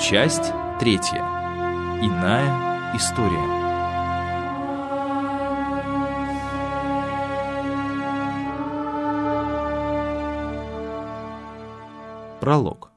Часть третья. Иная история. Пролог.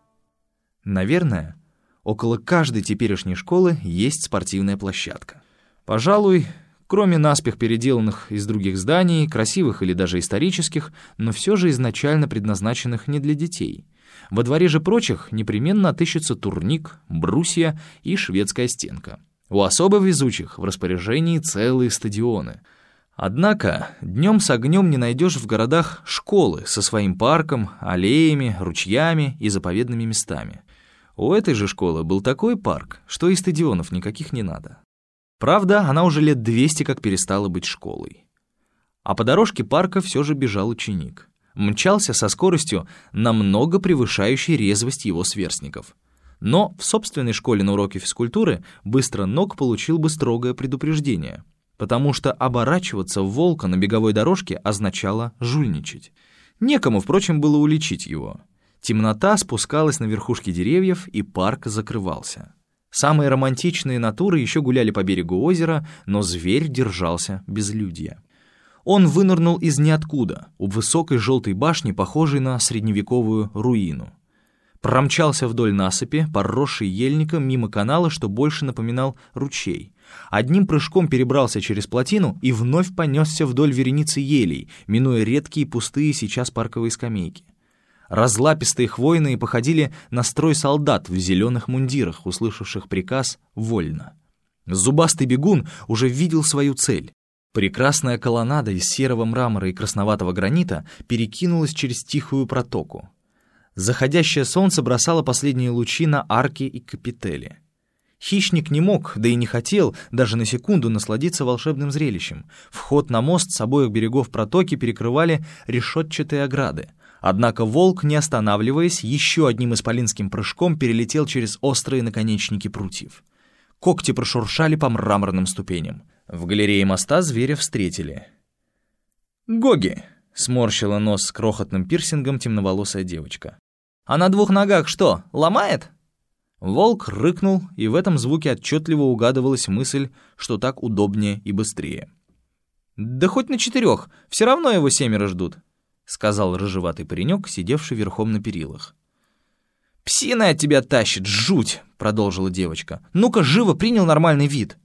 Наверное, около каждой теперешней школы есть спортивная площадка. Пожалуй, кроме наспех переделанных из других зданий, красивых или даже исторических, но все же изначально предназначенных не для детей. Во дворе же прочих непременно отыщется турник, брусья и шведская стенка. У особо везучих в распоряжении целые стадионы — Однако днем с огнем не найдешь в городах школы со своим парком, аллеями, ручьями и заповедными местами. У этой же школы был такой парк, что и стадионов никаких не надо. Правда, она уже лет 200 как перестала быть школой. А по дорожке парка все же бежал ученик. Мчался со скоростью, намного превышающей резвость его сверстников. Но в собственной школе на уроке физкультуры быстро ног получил бы строгое предупреждение — потому что оборачиваться в волка на беговой дорожке означало жульничать. Некому, впрочем, было уличить его. Темнота спускалась на верхушки деревьев, и парк закрывался. Самые романтичные натуры еще гуляли по берегу озера, но зверь держался безлюдья. Он вынырнул из ниоткуда, у высокой желтой башни, похожей на средневековую руину. Промчался вдоль насыпи, поросшей ельником, мимо канала, что больше напоминал ручей — Одним прыжком перебрался через плотину и вновь понесся вдоль вереницы елей, минуя редкие пустые сейчас парковые скамейки. Разлапистые хвойные походили на строй солдат в зеленых мундирах, услышавших приказ «Вольно». Зубастый бегун уже видел свою цель. Прекрасная колоннада из серого мрамора и красноватого гранита перекинулась через тихую протоку. Заходящее солнце бросало последние лучи на арки и капители. Хищник не мог, да и не хотел даже на секунду насладиться волшебным зрелищем. Вход на мост с обоих берегов протоки перекрывали решетчатые ограды. Однако волк, не останавливаясь, еще одним исполинским прыжком перелетел через острые наконечники прутьев. Когти прошуршали по мраморным ступеням. В галерее моста зверя встретили. «Гоги!» — сморщила нос с крохотным пирсингом темноволосая девочка. «А на двух ногах что, ломает?» Волк рыкнул, и в этом звуке отчетливо угадывалась мысль, что так удобнее и быстрее. «Да хоть на четырех, все равно его семеро ждут», — сказал рыжеватый паренек, сидевший верхом на перилах. «Псина от тебя тащит, жуть!» — продолжила девочка. «Ну-ка, живо принял нормальный вид!»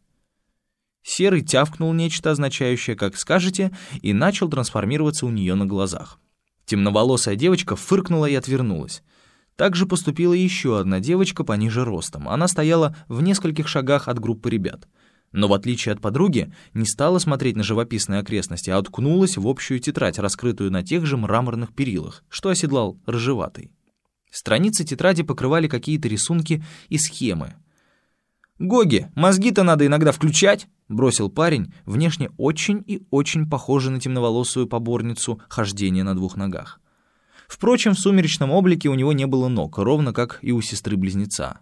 Серый тявкнул нечто, означающее «как скажете», и начал трансформироваться у нее на глазах. Темноволосая девочка фыркнула и отвернулась. Так же поступила еще одна девочка пониже ростом. Она стояла в нескольких шагах от группы ребят. Но в отличие от подруги, не стала смотреть на живописные окрестности, а уткнулась в общую тетрадь, раскрытую на тех же мраморных перилах, что оседлал рыжеватый. Страницы тетради покрывали какие-то рисунки и схемы. «Гоги, мозги-то надо иногда включать!» — бросил парень, внешне очень и очень похожий на темноволосую поборницу хождения на двух ногах. Впрочем, в сумеречном облике у него не было ног, ровно как и у сестры-близнеца.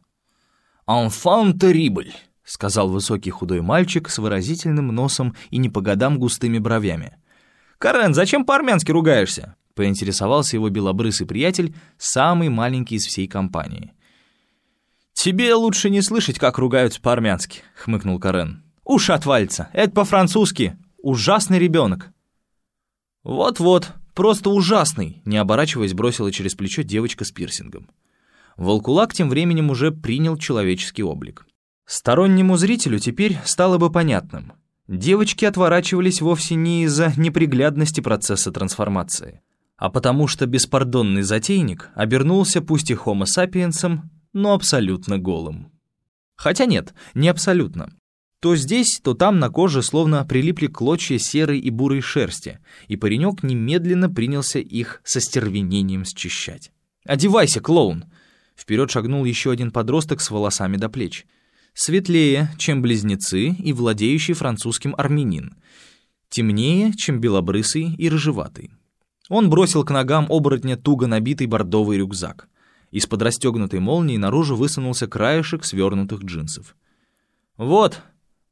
«Enfant terrible», — сказал высокий худой мальчик с выразительным носом и не по годам густыми бровями. «Карен, зачем по-армянски ругаешься?» — поинтересовался его белобрысый приятель, самый маленький из всей компании. «Тебе лучше не слышать, как ругаются по-армянски», — хмыкнул Карен. «Уши отвалится, это по-французски. Ужасный ребенок». «Вот-вот», «Просто ужасный!» — не оборачиваясь, бросила через плечо девочка с пирсингом. Волкулак тем временем уже принял человеческий облик. Стороннему зрителю теперь стало бы понятным. Девочки отворачивались вовсе не из-за неприглядности процесса трансформации, а потому что беспардонный затейник обернулся пусть и хомо сапиенсом, но абсолютно голым. Хотя нет, не абсолютно. То здесь, то там на коже словно прилипли клочья серой и бурой шерсти, и паренек немедленно принялся их со стервенением счищать. «Одевайся, клоун!» Вперед шагнул еще один подросток с волосами до плеч. Светлее, чем близнецы и владеющий французским армянин. Темнее, чем белобрысый и рыжеватый. Он бросил к ногам оборотня туго набитый бордовый рюкзак. Из-под расстегнутой молнии наружу высунулся краешек свернутых джинсов. «Вот,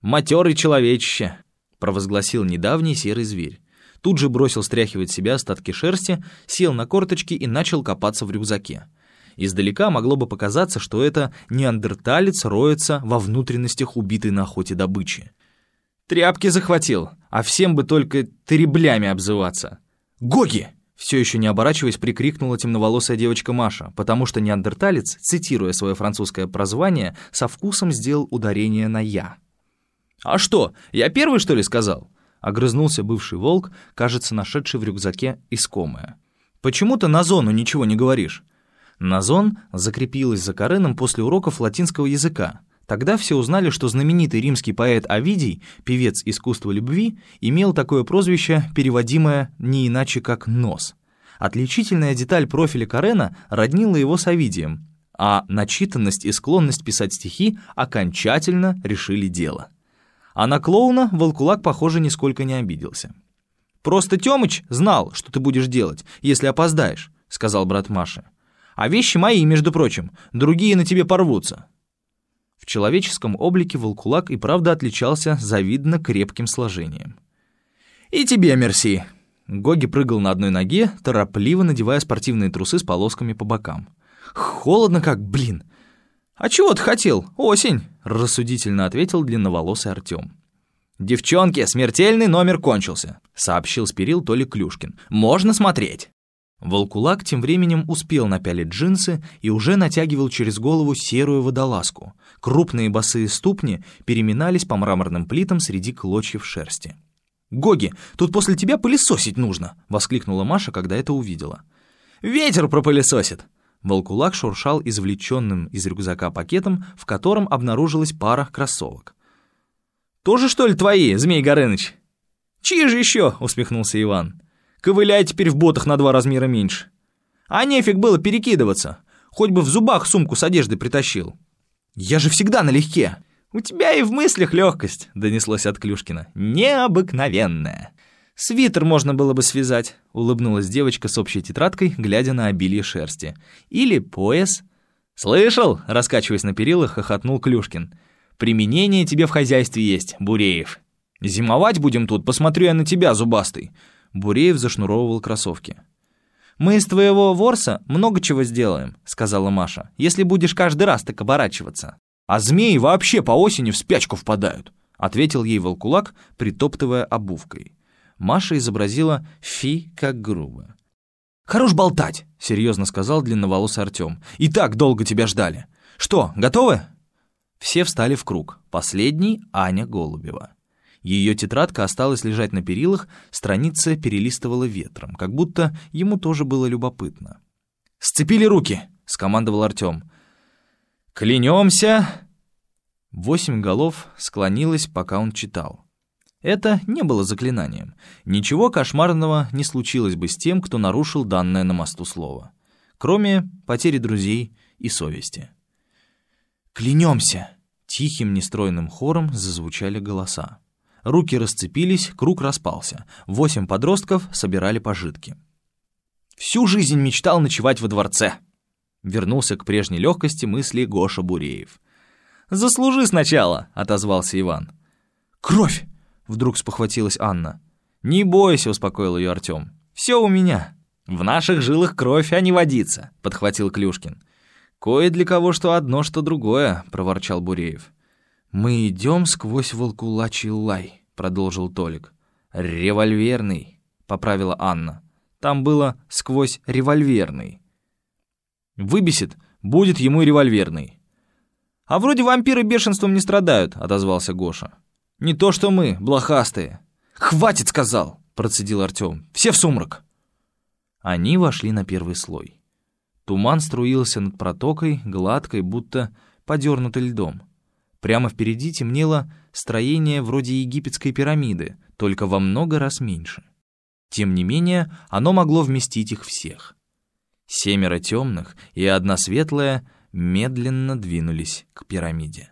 «Матерый человечище!» — провозгласил недавний серый зверь. Тут же бросил стряхивать себя остатки шерсти, сел на корточки и начал копаться в рюкзаке. Издалека могло бы показаться, что это неандерталец роется во внутренностях убитой на охоте добычи. Тряпки захватил, а всем бы только треблями обзываться. «Гоги!» Все еще не оборачиваясь, прикрикнула темноволосая девочка Маша, потому что неандерталец, цитируя свое французское прозвание, со вкусом сделал ударение на «я». «А что, я первый, что ли, сказал?» Огрызнулся бывший волк, кажется, нашедший в рюкзаке искомое. «Почему ты на зону ничего не говоришь?» Назон закрепилась за Кареном после уроков латинского языка. Тогда все узнали, что знаменитый римский поэт Овидий, певец искусства любви, имел такое прозвище, переводимое не иначе как «нос». Отличительная деталь профиля Карена роднила его с Овидием, а начитанность и склонность писать стихи окончательно решили дело. А на клоуна Волкулак, похоже, нисколько не обиделся. «Просто Тёмыч знал, что ты будешь делать, если опоздаешь», — сказал брат Маши. А вещи мои, между прочим, другие на тебе порвутся». В человеческом облике волкулак и правда отличался завидно крепким сложением. «И тебе, мерси!» Гоги прыгал на одной ноге, торопливо надевая спортивные трусы с полосками по бокам. «Холодно как, блин!» «А чего ты хотел? Осень!» — рассудительно ответил длинноволосый Артем. «Девчонки, смертельный номер кончился», — сообщил Спирил Толик Клюшкин. «Можно смотреть». Волкулак тем временем успел напялить джинсы и уже натягивал через голову серую водолазку. Крупные босые ступни переминались по мраморным плитам среди клочьев шерсти. «Гоги, тут после тебя пылесосить нужно!» — воскликнула Маша, когда это увидела. «Ветер пропылесосит!» Волкулак шуршал извлеченным из рюкзака пакетом, в котором обнаружилась пара кроссовок. «Тоже, что ли, твои, Змей Горыныч?» «Чьи же еще?» — усмехнулся Иван. Ковыляй теперь в ботах на два размера меньше. А нефиг было перекидываться. Хоть бы в зубах сумку с одеждой притащил. Я же всегда налегке. У тебя и в мыслях легкость, донеслось от Клюшкина. Необыкновенная. Свитер можно было бы связать, улыбнулась девочка с общей тетрадкой, глядя на обилие шерсти. Или пояс. Слышал? Раскачиваясь на перилах, хохотнул Клюшкин. Применение тебе в хозяйстве есть, Буреев. Зимовать будем тут, посмотрю я на тебя, зубастый. Буреев зашнуровывал кроссовки. «Мы из твоего ворса много чего сделаем», — сказала Маша, «если будешь каждый раз так оборачиваться». «А змеи вообще по осени в спячку впадают», — ответил ей волкулак, притоптывая обувкой. Маша изобразила «фи» как грубо. «Хорош болтать», — серьезно сказал длинноволосый Артем. «И так долго тебя ждали. Что, готовы?» Все встали в круг. Последний — Аня Голубева. Ее тетрадка осталась лежать на перилах, страница перелистывала ветром, как будто ему тоже было любопытно. «Сцепили руки!» — скомандовал Артем. «Клянемся!» Восемь голов склонилось, пока он читал. Это не было заклинанием. Ничего кошмарного не случилось бы с тем, кто нарушил данное на мосту слово. Кроме потери друзей и совести. «Клянемся!» Тихим, нестройным хором зазвучали голоса. Руки расцепились, круг распался. Восемь подростков собирали пожитки. «Всю жизнь мечтал ночевать во дворце!» Вернулся к прежней легкости мысли Гоша Буреев. «Заслужи сначала!» — отозвался Иван. «Кровь!» — вдруг спохватилась Анна. «Не бойся!» — успокоил ее Артем. «Все у меня!» «В наших жилах кровь, а не водится!» — подхватил Клюшкин. «Кое для кого что одно, что другое!» — проворчал Буреев. «Мы идем сквозь волкулачий лай», — продолжил Толик. «Револьверный», — поправила Анна. «Там было сквозь револьверный». «Выбесит, будет ему и револьверный». «А вроде вампиры бешенством не страдают», — отозвался Гоша. «Не то что мы, блохастые». «Хватит, сказал», — процедил Артем. «Все в сумрак». Они вошли на первый слой. Туман струился над протокой, гладкой, будто подернутой льдом. Прямо впереди темнело строение вроде египетской пирамиды, только во много раз меньше. Тем не менее, оно могло вместить их всех. Семеро темных и одна светлая медленно двинулись к пирамиде.